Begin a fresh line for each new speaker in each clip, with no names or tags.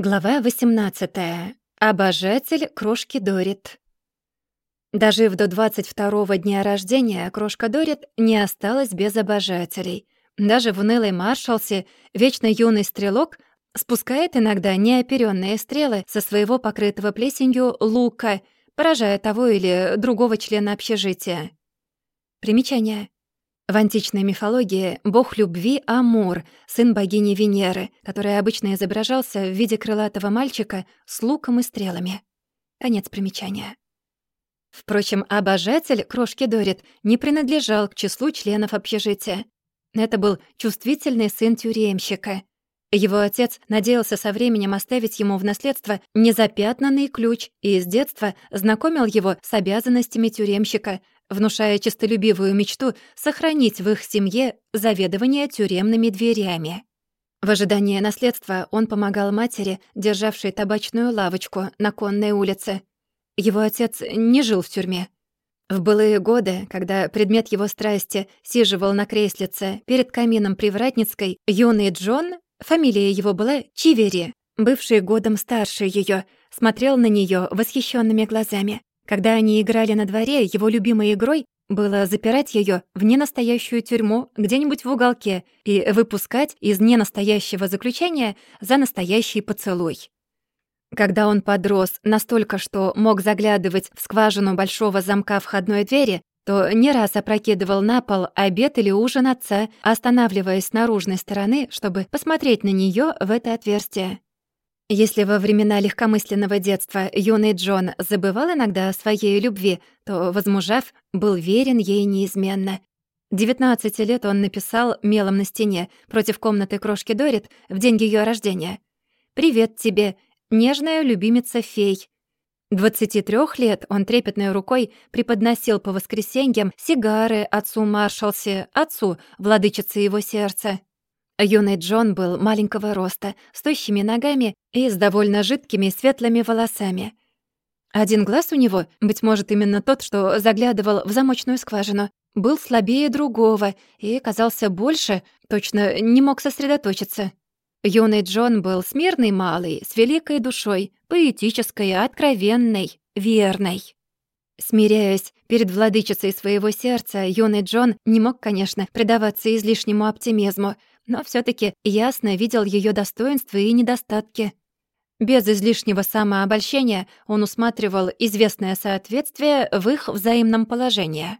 Глава 18. Обожатель крошки Дорит. Дожив до 22-го дня рождения, крошка Дорит не осталась без обожателей. Даже в унылой маршалсе вечно юный стрелок спускает иногда неоперённые стрелы со своего покрытого плесенью лука, поражая того или другого члена общежития. Примечание. В античной мифологии бог любви Амур, сын богини Венеры, который обычно изображался в виде крылатого мальчика с луком и стрелами. Конец примечания. Впрочем, обожатель крошки Дорит не принадлежал к числу членов общежития. Это был чувствительный сын тюремщика. Его отец надеялся со временем оставить ему в наследство незапятнанный ключ и с детства знакомил его с обязанностями тюремщика, внушая честолюбивую мечту сохранить в их семье заведование тюремными дверями. В ожидании наследства он помогал матери, державшей табачную лавочку на Конной улице. Его отец не жил в тюрьме. В былые годы, когда предмет его страсти сиживал на креслице перед камином Привратницкой, юный Джон, фамилия его была Чивери, бывший годом старше ее, смотрел на нее восхищенными глазами. Когда они играли на дворе, его любимой игрой было запирать ее в ненастоящую тюрьму где-нибудь в уголке и выпускать из ненастоящего заключения за настоящий поцелуй. Когда он подрос настолько, что мог заглядывать в скважину большого замка входной двери, то не раз опрокидывал на пол обед или ужин отца, останавливаясь с наружной стороны, чтобы посмотреть на нее в это отверстие. Если во времена легкомысленного детства юный Джон забывал иногда о своей любви, то, возмужав, был верен ей неизменно. 19 лет он написал мелом на стене против комнаты крошки Дорит в день ее рождения. «Привет тебе, нежная любимица фей». 23 лет он трепетной рукой преподносил по воскресеньям сигары отцу Маршалсе, отцу, владычице его сердца. Юный Джон был маленького роста, с тощими ногами и с довольно жидкими светлыми волосами. Один глаз у него, быть может, именно тот, что заглядывал в замочную скважину, был слабее другого и казался больше, точно не мог сосредоточиться. Юный Джон был смирный малый, с великой душой, поэтической, откровенной, верной. Смиряясь перед владычицей своего сердца, юный Джон не мог, конечно, предаваться излишнему оптимизму, но все таки ясно видел ее достоинства и недостатки. Без излишнего самообольщения он усматривал известное соответствие в их взаимном положении.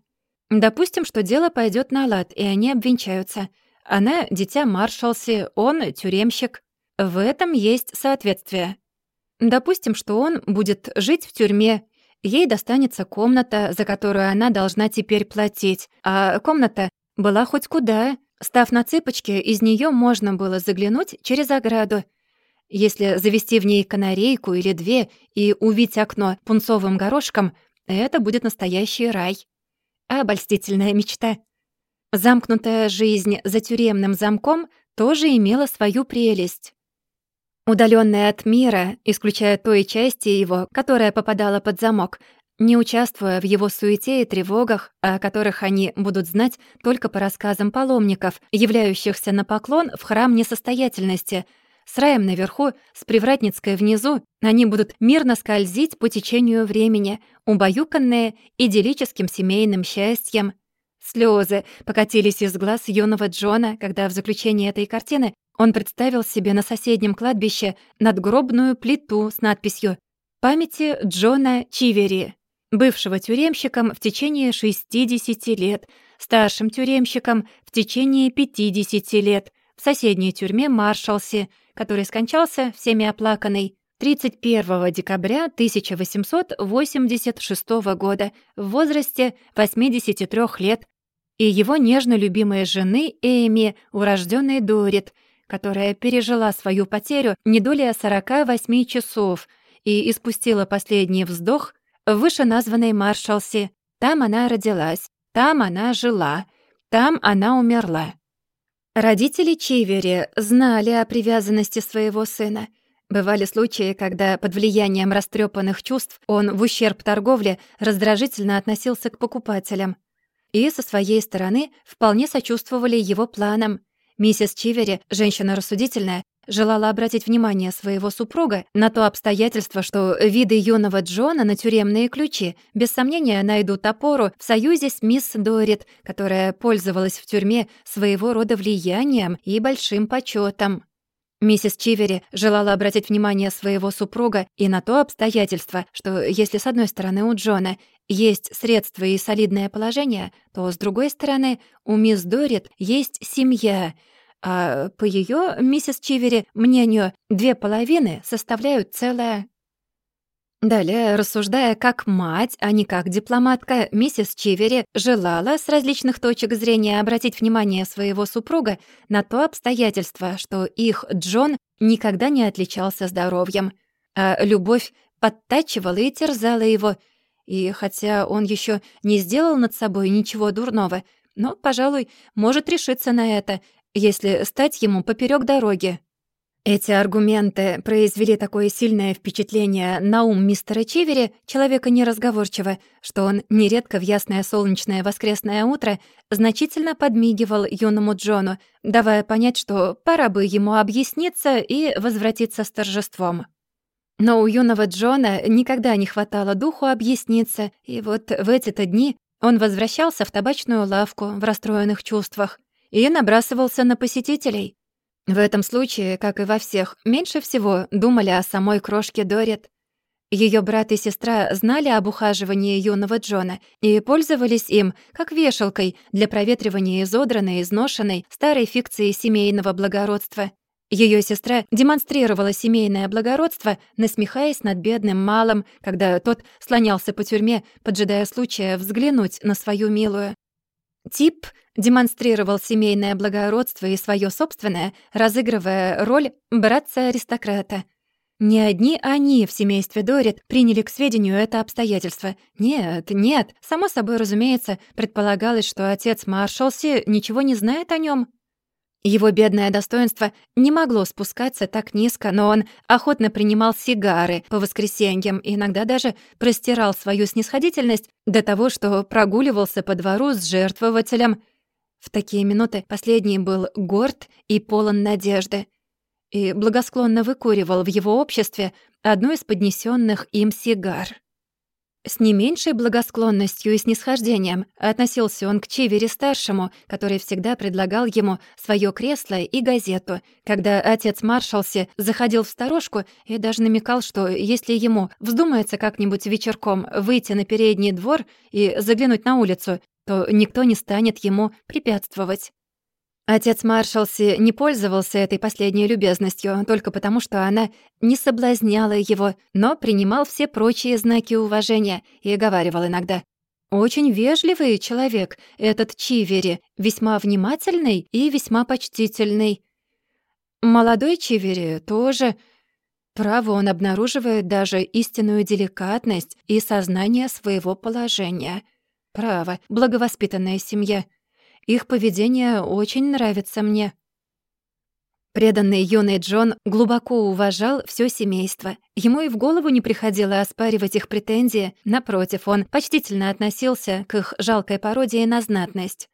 Допустим, что дело пойдет на лад, и они обвенчаются. Она — дитя маршалси, он — тюремщик. В этом есть соответствие. Допустим, что он будет жить в тюрьме, ей достанется комната, за которую она должна теперь платить, а комната была хоть куда, Став на цыпочки, из нее можно было заглянуть через ограду. Если завести в ней канарейку или две и увить окно пунцовым горошком, это будет настоящий рай. Обольстительная мечта. Замкнутая жизнь за тюремным замком тоже имела свою прелесть. Удаленная от мира, исключая той части его, которая попадала под замок, не участвуя в его суете и тревогах, о которых они будут знать только по рассказам паломников, являющихся на поклон в храм несостоятельности. С раем наверху, с привратницкой внизу, они будут мирно скользить по течению времени, убаюканные идиллическим семейным счастьем. Слезы покатились из глаз юного Джона, когда в заключении этой картины он представил себе на соседнем кладбище надгробную плиту с надписью «Памяти Джона Чивери» бывшего тюремщиком в течение 60 лет, старшим тюремщиком в течение 50 лет, в соседней тюрьме Маршалсе, который скончался всеми оплаканный 31 декабря 1886 года в возрасте 83 лет, и его нежно любимой жены Эми, урожденной Дорит, которая пережила свою потерю не долее 48 часов и испустила последний вздох в вышеназванной Маршалсе. Там она родилась, там она жила, там она умерла. Родители Чивери знали о привязанности своего сына. Бывали случаи, когда под влиянием растрепанных чувств он в ущерб торговле раздражительно относился к покупателям. И со своей стороны вполне сочувствовали его планам. Миссис Чивери, женщина рассудительная, желала обратить внимание своего супруга на то обстоятельство, что виды юного Джона на тюремные ключи без сомнения найдут опору в союзе с мисс Дорит, которая пользовалась в тюрьме своего рода влиянием и большим почетом. Миссис Чивери желала обратить внимание своего супруга и на то обстоятельство, что если с одной стороны у Джона есть средства и солидное положение, то с другой стороны у мисс Дорит есть семья — а по ее миссис Чивери, мнению, две половины составляют целое. Далее, рассуждая как мать, а не как дипломатка, миссис Чивери желала с различных точек зрения обратить внимание своего супруга на то обстоятельство, что их Джон никогда не отличался здоровьем, а любовь подтачивала и терзала его, и хотя он еще не сделал над собой ничего дурного, но, пожалуй, может решиться на это — если стать ему поперек дороги. Эти аргументы произвели такое сильное впечатление на ум мистера Чивери, человека неразговорчивого, что он нередко в ясное солнечное воскресное утро значительно подмигивал юному Джону, давая понять, что пора бы ему объясниться и возвратиться с торжеством. Но у юного Джона никогда не хватало духу объясниться, и вот в эти-то дни он возвращался в табачную лавку в расстроенных чувствах и набрасывался на посетителей. В этом случае, как и во всех, меньше всего думали о самой крошке Дорит. Ее брат и сестра знали об ухаживании юного Джона и пользовались им как вешалкой для проветривания изодранной, изношенной старой фикции семейного благородства. Ее сестра демонстрировала семейное благородство, насмехаясь над бедным малым, когда тот слонялся по тюрьме, поджидая случая взглянуть на свою милую. Тип демонстрировал семейное благородство и свое собственное, разыгрывая роль братца-аристократа. Не одни они в семействе Дорит приняли к сведению это обстоятельство. Нет, нет, само собой разумеется, предполагалось, что отец Маршалси ничего не знает о нем. Его бедное достоинство не могло спускаться так низко, но он охотно принимал сигары по воскресеньям и иногда даже простирал свою снисходительность до того, что прогуливался по двору с жертвователем. В такие минуты последний был горд и полон надежды и благосклонно выкуривал в его обществе одну из поднесенных им сигар. С не меньшей благосклонностью и снисхождением относился он к Чивере-старшему, который всегда предлагал ему свое кресло и газету, когда отец Маршалси заходил в сторожку и даже намекал, что если ему вздумается как-нибудь вечерком выйти на передний двор и заглянуть на улицу, то никто не станет ему препятствовать. Отец Маршалси не пользовался этой последней любезностью только потому, что она не соблазняла его, но принимал все прочие знаки уважения и говаривал иногда. «Очень вежливый человек, этот Чивери, весьма внимательный и весьма почтительный. Молодой Чивери тоже. Право, он обнаруживает даже истинную деликатность и сознание своего положения. Право, благовоспитанная семья». Их поведение очень нравится мне». Преданный юный Джон глубоко уважал все семейство. Ему и в голову не приходило оспаривать их претензии. Напротив, он почтительно относился к их жалкой пародии на знатность.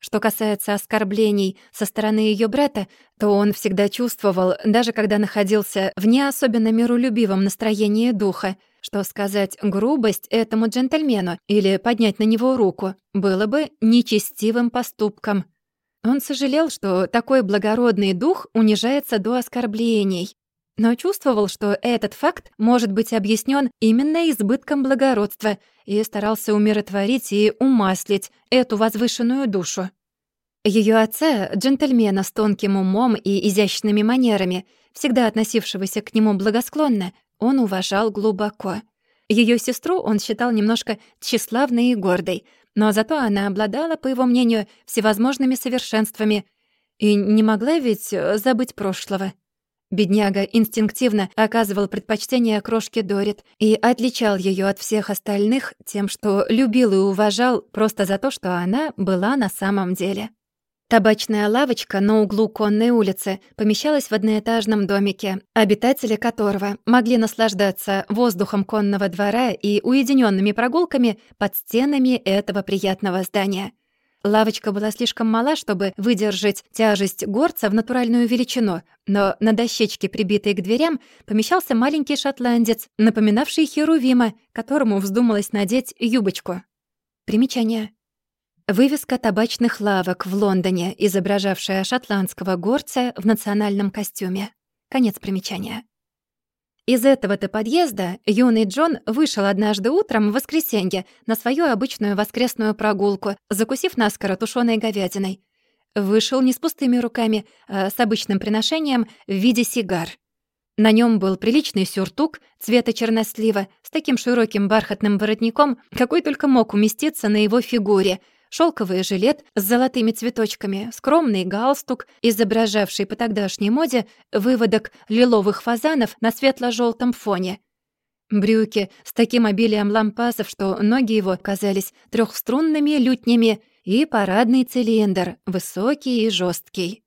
Что касается оскорблений со стороны ее брата, то он всегда чувствовал, даже когда находился в не особенно миролюбивом настроении духа, что сказать грубость этому джентльмену или поднять на него руку было бы нечестивым поступком. Он сожалел, что такой благородный дух унижается до оскорблений, но чувствовал, что этот факт может быть объяснен именно избытком благородства и старался умиротворить и умаслить эту возвышенную душу. Ее отца, джентльмена с тонким умом и изящными манерами, всегда относившегося к нему благосклонно, он уважал глубоко. Ее сестру он считал немножко тщеславной и гордой, но зато она обладала, по его мнению, всевозможными совершенствами и не могла ведь э, забыть прошлого. Бедняга инстинктивно оказывал предпочтение крошке Дорит и отличал ее от всех остальных тем, что любил и уважал просто за то, что она была на самом деле. Табачная лавочка на углу Конной улицы помещалась в одноэтажном домике, обитатели которого могли наслаждаться воздухом конного двора и уединенными прогулками под стенами этого приятного здания. Лавочка была слишком мала, чтобы выдержать тяжесть горца в натуральную величину, но на дощечке, прибитой к дверям, помещался маленький шотландец, напоминавший Херувима, которому вздумалось надеть юбочку. Примечание. Вывеска табачных лавок в Лондоне, изображавшая шотландского горца в национальном костюме. Конец примечания. Из этого-то подъезда юный Джон вышел однажды утром в воскресенье на свою обычную воскресную прогулку, закусив наскоро тушеной говядиной. Вышел не с пустыми руками, а с обычным приношением в виде сигар. На нем был приличный сюртук цвета чернослива с таким широким бархатным воротником, какой только мог уместиться на его фигуре — шелковый жилет с золотыми цветочками, скромный галстук, изображавший по тогдашней моде выводок лиловых фазанов на светло желтом фоне. Брюки с таким обилием лампасов, что ноги его казались трехструнными лютнями, и парадный цилиндр, высокий и жесткий.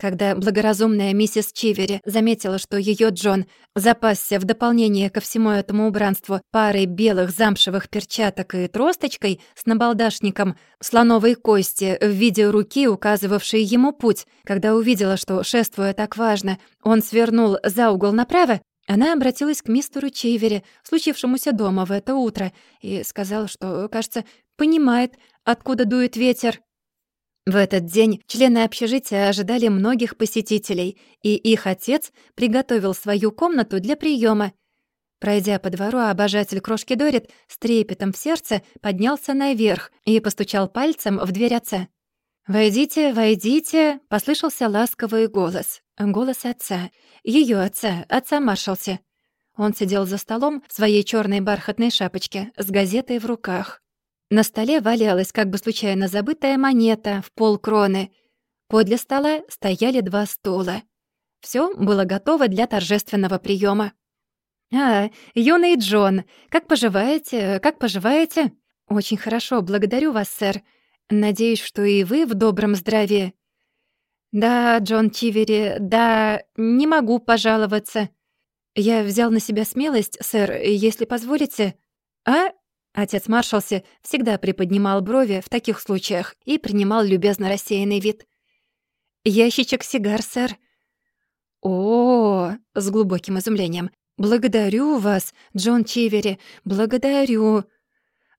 Когда благоразумная миссис Чивери заметила, что ее Джон запасся в дополнение ко всему этому убранству парой белых замшевых перчаток и тросточкой с набалдашником слоновой кости в виде руки, указывавшей ему путь, когда увидела, что, шествуя так важно, он свернул за угол направо, она обратилась к мистеру Чивери, случившемуся дома в это утро, и сказала, что, кажется, понимает, откуда дует ветер. В этот день члены общежития ожидали многих посетителей, и их отец приготовил свою комнату для приема. Пройдя по двору, обожатель крошки Дорит с трепетом в сердце поднялся наверх и постучал пальцем в дверь отца. «Войдите, войдите!» — послышался ласковый голос. Голос отца. ее отца, отца Маршалси. Он сидел за столом в своей черной бархатной шапочке с газетой в руках. На столе валялась как бы случайно забытая монета в полкроны. Подле стола стояли два стула. Все было готово для торжественного приема. «А, юный Джон, как поживаете? Как поживаете?» «Очень хорошо, благодарю вас, сэр. Надеюсь, что и вы в добром здравии». «Да, Джон Тивери, да, не могу пожаловаться. Я взял на себя смелость, сэр, если позволите». «А, Отец Маршалси всегда приподнимал брови в таких случаях и принимал любезно рассеянный вид. «Ящичек сигар, сэр». «О, -о, -о с глубоким изумлением. «Благодарю вас, Джон Чивери, благодарю.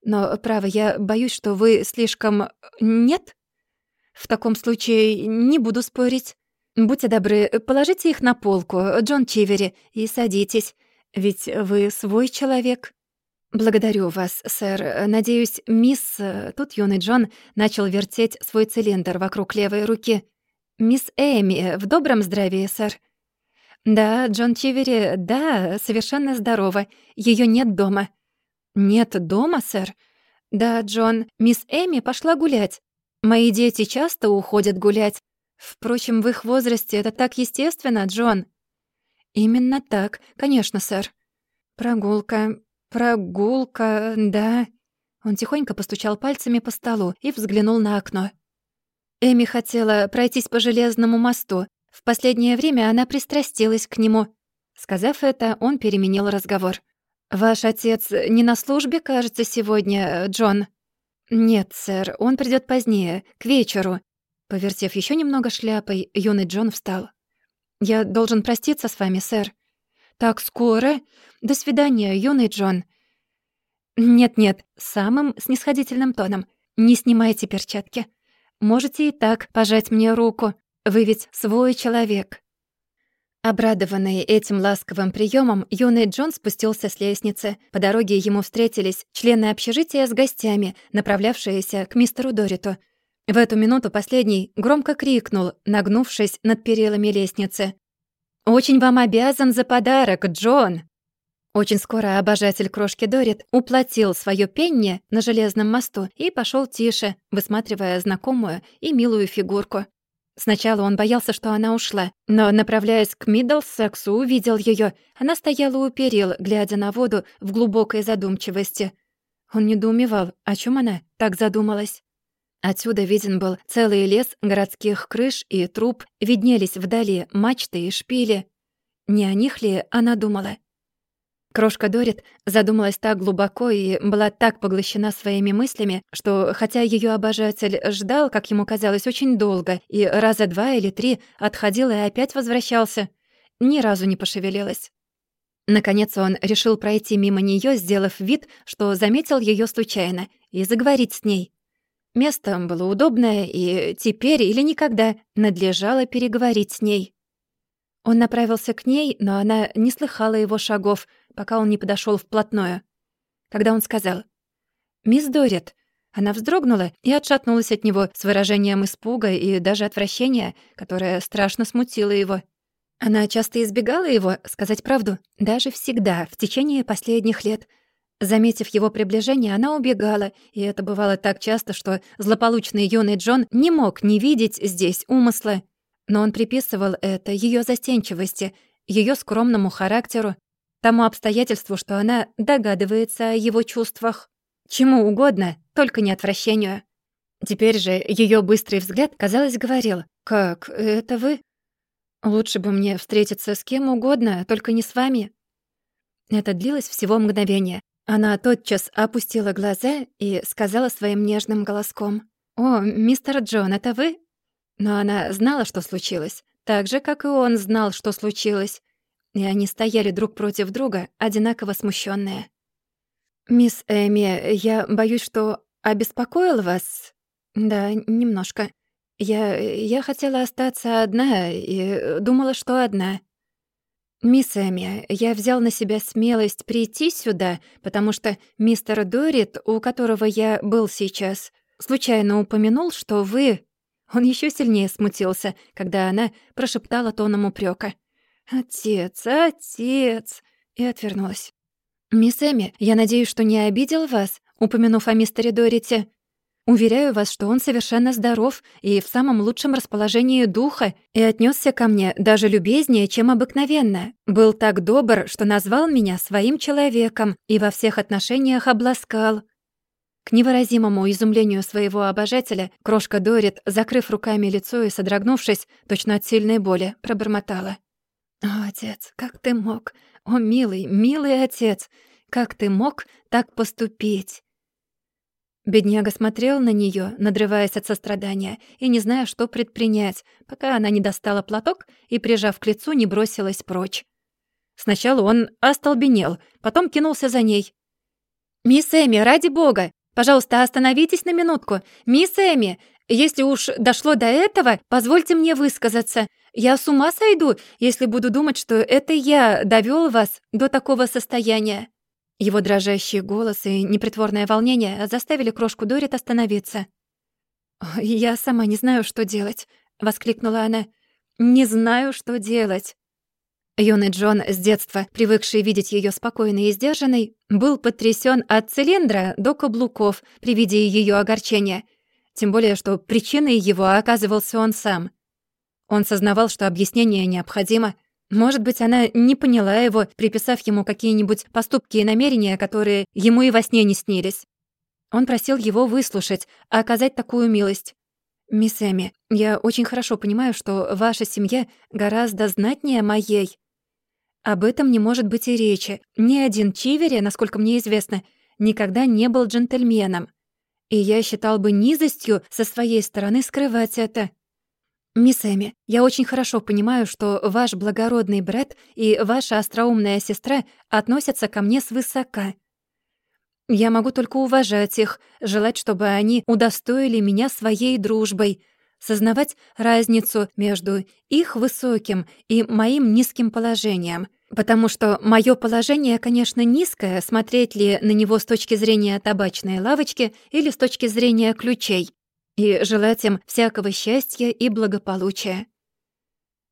Но, право, я боюсь, что вы слишком... Нет? В таком случае не буду спорить. Будьте добры, положите их на полку, Джон Чивери, и садитесь, ведь вы свой человек». «Благодарю вас, сэр. Надеюсь, мисс...» Тут юный Джон начал вертеть свой цилиндр вокруг левой руки. «Мисс Эми в добром здравии, сэр?» «Да, Джон Чивери, да, совершенно здорова. Ее нет дома». «Нет дома, сэр?» «Да, Джон, мисс Эми пошла гулять. Мои дети часто уходят гулять. Впрочем, в их возрасте это так естественно, Джон». «Именно так, конечно, сэр». «Прогулка. «Прогулка, да...» Он тихонько постучал пальцами по столу и взглянул на окно. Эми хотела пройтись по железному мосту. В последнее время она пристрастилась к нему. Сказав это, он переменил разговор. «Ваш отец не на службе, кажется, сегодня, Джон?» «Нет, сэр, он придёт позднее, к вечеру». Повертев ещё немного шляпой, юный Джон встал. «Я должен проститься с вами, сэр». «Так скоро? До свидания, юный Джон». «Нет-нет, самым снисходительным тоном. Не снимайте перчатки. Можете и так пожать мне руку. Вы ведь свой человек». Обрадованный этим ласковым приемом, юный Джон спустился с лестницы. По дороге ему встретились члены общежития с гостями, направлявшиеся к мистеру Дориту. В эту минуту последний громко крикнул, нагнувшись над перилами лестницы. «Очень вам обязан за подарок, Джон!» Очень скоро обожатель крошки Дорит уплатил свое пенни на железном мосту и пошел тише, высматривая знакомую и милую фигурку. Сначала он боялся, что она ушла, но, направляясь к Миддлсексу, увидел ее. Она стояла у перил, глядя на воду в глубокой задумчивости. Он недоумевал, о чем она так задумалась. Отсюда виден был целый лес городских крыш и труб, виднелись вдали мачты и шпили. Не о них ли она думала? Крошка Дорит задумалась так глубоко и была так поглощена своими мыслями, что, хотя ее обожатель ждал, как ему казалось, очень долго, и раза два или три отходил и опять возвращался, ни разу не пошевелилась. Наконец он решил пройти мимо нее, сделав вид, что заметил ее случайно, и заговорить с ней. Место было удобное, и теперь или никогда надлежало переговорить с ней. Он направился к ней, но она не слыхала его шагов, пока он не подошел вплотную. Когда он сказал «Мисс Дорит», она вздрогнула и отшатнулась от него с выражением испуга и даже отвращения, которое страшно смутило его. Она часто избегала его, сказать правду, даже всегда, в течение последних лет. Заметив его приближение, она убегала, и это бывало так часто, что злополучный юный Джон не мог не видеть здесь умысла. Но он приписывал это ее застенчивости, ее скромному характеру, тому обстоятельству, что она догадывается о его чувствах. Чему угодно, только не отвращению. Теперь же ее быстрый взгляд, казалось, говорил, «Как, это вы?» Лучше бы мне встретиться с кем угодно, только не с вами. Это длилось всего мгновение. Она тотчас опустила глаза и сказала своим нежным голоском. «О, мистер Джон, это вы?» Но она знала, что случилось, так же, как и он знал, что случилось. И они стояли друг против друга, одинаково смущенные. «Мисс Эми, я боюсь, что обеспокоил вас?» «Да, немножко. Я... я хотела остаться одна и думала, что одна. Мисс Эми, я взял на себя смелость прийти сюда, потому что мистер Дорит, у которого я был сейчас, случайно упомянул, что вы... Он еще сильнее смутился, когда она прошептала тоном упрека: «Отец, отец!» и отвернулась. «Мисс Эми, я надеюсь, что не обидел вас, упомянув о мистере Дорите?» Уверяю вас, что он совершенно здоров и в самом лучшем расположении духа, и отнесся ко мне даже любезнее, чем обыкновенно. Был так добр, что назвал меня своим человеком и во всех отношениях обласкал. К невыразимому изумлению своего обожателя, крошка Дорит, закрыв руками лицо и содрогнувшись, точно от сильной боли, пробормотала. «О, отец, как ты мог? О, милый, милый отец, как ты мог так поступить?» Бедняга смотрел на нее, надрываясь от сострадания и не зная, что предпринять, пока она не достала платок и, прижав к лицу, не бросилась прочь. Сначала он остолбенел, потом кинулся за ней. «Мисс Эми, ради бога! Пожалуйста, остановитесь на минутку! Мисс Эми, если уж дошло до этого, позвольте мне высказаться. Я с ума сойду, если буду думать, что это я довёл вас до такого состояния». Его дрожащий голос и непритворное волнение заставили крошку Дорит остановиться. «Я сама не знаю, что делать», — воскликнула она. «Не знаю, что делать». Юный Джон, с детства привыкший видеть ее спокойной и сдержанной, был потрясен от цилиндра до каблуков при виде ее огорчения. Тем более, что причиной его оказывался он сам. Он сознавал, что объяснение необходимо — может быть, она не поняла его, приписав ему какие-нибудь поступки и намерения, которые ему и во сне не снились. Он просил его выслушать, а оказать такую милость. «Мисс Эми, я очень хорошо понимаю, что ваша семья гораздо знатнее моей. Об этом не может быть и речи. Ни один Чивери, насколько мне известно, никогда не был джентльменом. И я считал бы низостью со своей стороны скрывать это. «Мисс Эми, я очень хорошо понимаю, что ваш благородный брат и ваша остроумная сестра относятся ко мне свысока. Я могу только уважать их, желать, чтобы они удостоили меня своей дружбой, сознавать разницу между их высоким и моим низким положением, потому что мое положение, конечно, низкое, смотреть ли на него с точки зрения табачной лавочки или с точки зрения ключей и желать им всякого счастья и благополучия.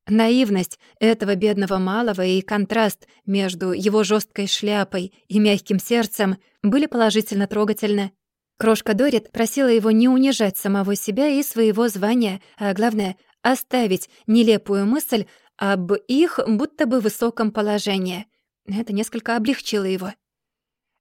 Наивность этого бедного малого и контраст между его жесткой шляпой и мягким сердцем были положительно трогательны. Крошка Дорит просила его не унижать самого себя и своего звания, а главное — оставить нелепую мысль об их будто бы высоком положении. Это несколько облегчило его.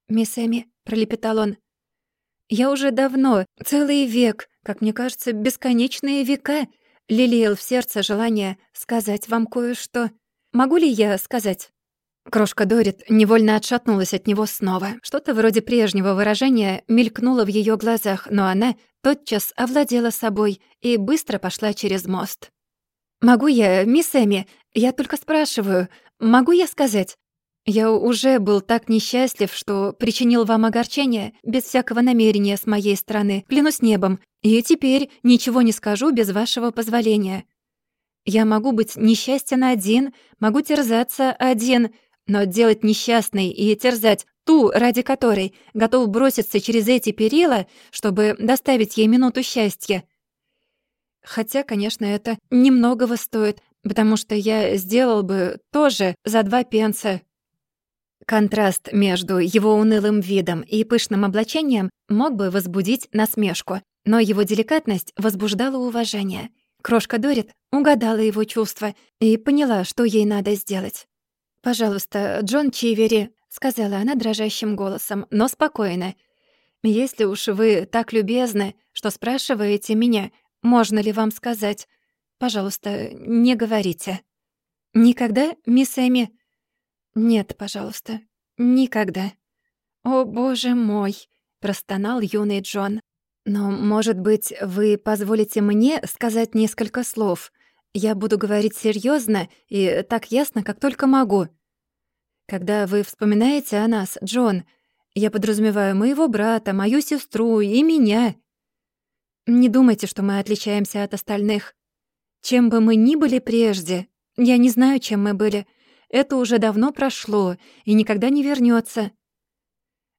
«Мисс Эми», — пролепетал он, — «я уже давно, целый век, как мне кажется, бесконечные века, лелеял в сердце желание сказать вам кое-что. Могу ли я сказать?» Крошка Дорит невольно отшатнулась от него снова. Что-то вроде прежнего выражения мелькнуло в ее глазах, но она тотчас овладела собой и быстро пошла через мост. «Могу я, мисс Эми? Я только спрашиваю. Могу я сказать? Я уже был так несчастлив, что причинил вам огорчение без всякого намерения с моей стороны, клянусь небом, и теперь ничего не скажу без вашего позволения. Я могу быть несчастен один, могу терзаться один, но делать несчастной и терзать ту, ради которой готов броситься через эти перила, чтобы доставить ей минуту счастья. Хотя, конечно, это немногого стоит, потому что я сделал бы тоже за два пенса. Контраст между его унылым видом и пышным облачением мог бы возбудить насмешку, но его деликатность возбуждала уважение. Крошка Дорит угадала его чувства и поняла, что ей надо сделать. «Пожалуйста, Джон Чивери», — сказала она дрожащим голосом, но спокойно. «Если уж вы так любезны, что спрашиваете меня, можно ли вам сказать, пожалуйста, не говорите». «Никогда, мисс Эми?» «Нет, пожалуйста, никогда». «О, боже мой!» — простонал юный Джон. «Но, может быть, вы позволите мне сказать несколько слов?» Я буду говорить серьезно и так ясно, как только могу. Когда вы вспоминаете о нас, Джон, я подразумеваю моего брата, мою сестру и меня. Не думайте, что мы отличаемся от остальных. Чем бы мы ни были прежде, я не знаю, чем мы были, это уже давно прошло и никогда не вернется.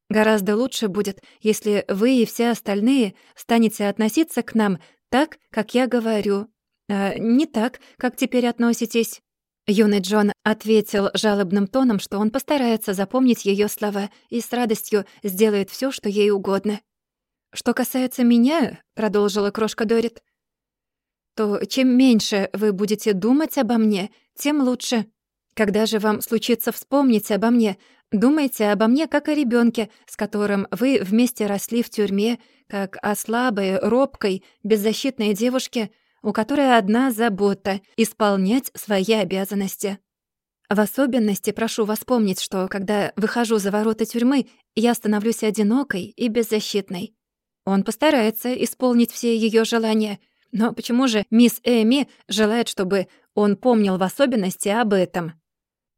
Гораздо лучше будет, если вы и все остальные станете относиться к нам так, как я говорю, «А не так, как теперь относитесь?» Юный Джон ответил жалобным тоном, что он постарается запомнить ее слова и с радостью сделает все, что ей угодно. «Что касается меня», — продолжила крошка Дорит, «то чем меньше вы будете думать обо мне, тем лучше. Когда же вам случится вспомнить обо мне, думайте обо мне как о ребенке, с которым вы вместе росли в тюрьме, как о слабой, робкой, беззащитной девушке, у которой одна забота — исполнять свои обязанности. В особенности прошу вас помнить, что, когда выхожу за ворота тюрьмы, я становлюсь одинокой и беззащитной. Он постарается исполнить все ее желания, но почему же мисс Эми желает, чтобы он помнил в особенности об этом?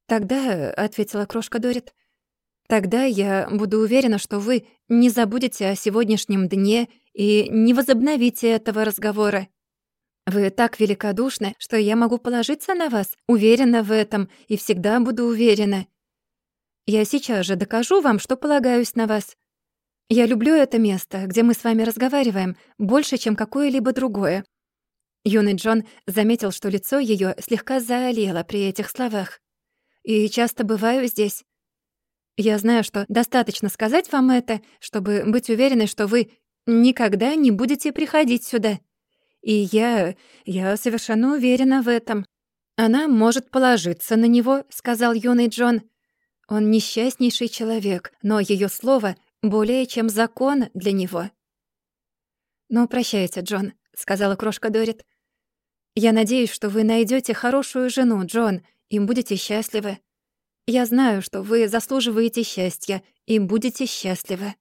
«Тогда», — ответила крошка Дорит, — «тогда я буду уверена, что вы не забудете о сегодняшнем дне и не возобновите этого разговора. Вы так великодушны, что я могу положиться на вас, уверена в этом и всегда буду уверена. Я сейчас же докажу вам, что полагаюсь на вас. Я люблю это место, где мы с вами разговариваем, больше, чем какое-либо другое». Юный Джон заметил, что лицо ее слегка заолело при этих словах. «И часто бываю здесь. Я знаю, что достаточно сказать вам это, чтобы быть уверенной, что вы никогда не будете приходить сюда». И я... я совершенно уверена в этом. Она может положиться на него, сказал юный Джон. Он несчастнейший человек, но ее слово более чем закон для него. «Ну, прощайте, Джон», — сказала крошка Дорит. «Я надеюсь, что вы найдете хорошую жену, Джон, и будете счастливы. Я знаю, что вы заслуживаете счастья и будете счастливы».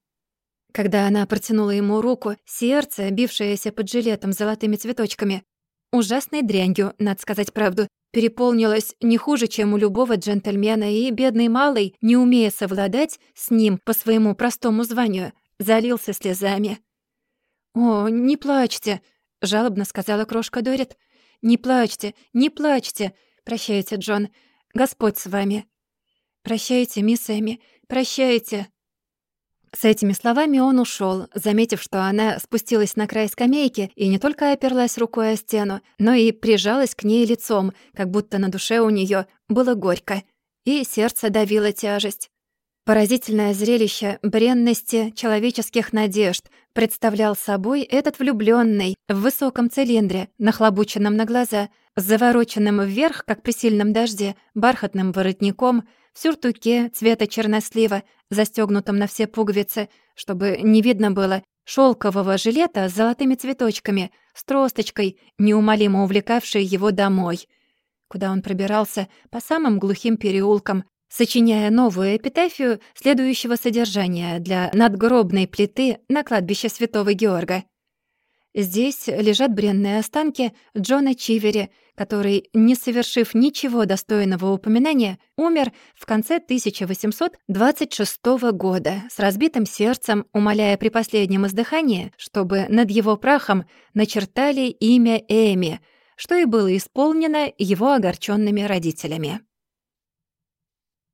Когда она протянула ему руку, сердце, бившееся под жилетом с золотыми цветочками, ужасной дрянью, надо сказать правду, переполнилось не хуже, чем у любого джентльмена, и бедный малый, не умея совладать с ним по своему простому званию, залился слезами. «О, не плачьте», — жалобно сказала крошка Дорит. «Не плачьте, не плачьте. Прощайте, Джон. Господь с вами». «Прощайте, мисс Эми, прощайте». С этими словами он ушел, заметив, что она спустилась на край скамейки и не только оперлась рукой о стену, но и прижалась к ней лицом, как будто на душе у нее было горько, и сердце давило тяжесть. Поразительное зрелище бренности человеческих надежд представлял собой этот влюбленный в высоком цилиндре, нахлобученном на глаза, завороченным вверх, как при сильном дожде, бархатным воротником — в сюртуке цвета чернослива, застегнутом на все пуговицы, чтобы не видно было шелкового жилета с золотыми цветочками, с тросточкой, неумолимо увлекавшей его домой, куда он пробирался? По самым глухим переулкам, сочиняя новую эпитафию следующего содержания для надгробной плиты на кладбище Святого Георга. Здесь лежат бренные останки Джона Чивери, который, не совершив ничего достойного упоминания, умер в конце 1826 года с разбитым сердцем, умоляя при последнем издыхании, чтобы над его прахом начертали имя Эми, что и было исполнено его огорченными родителями.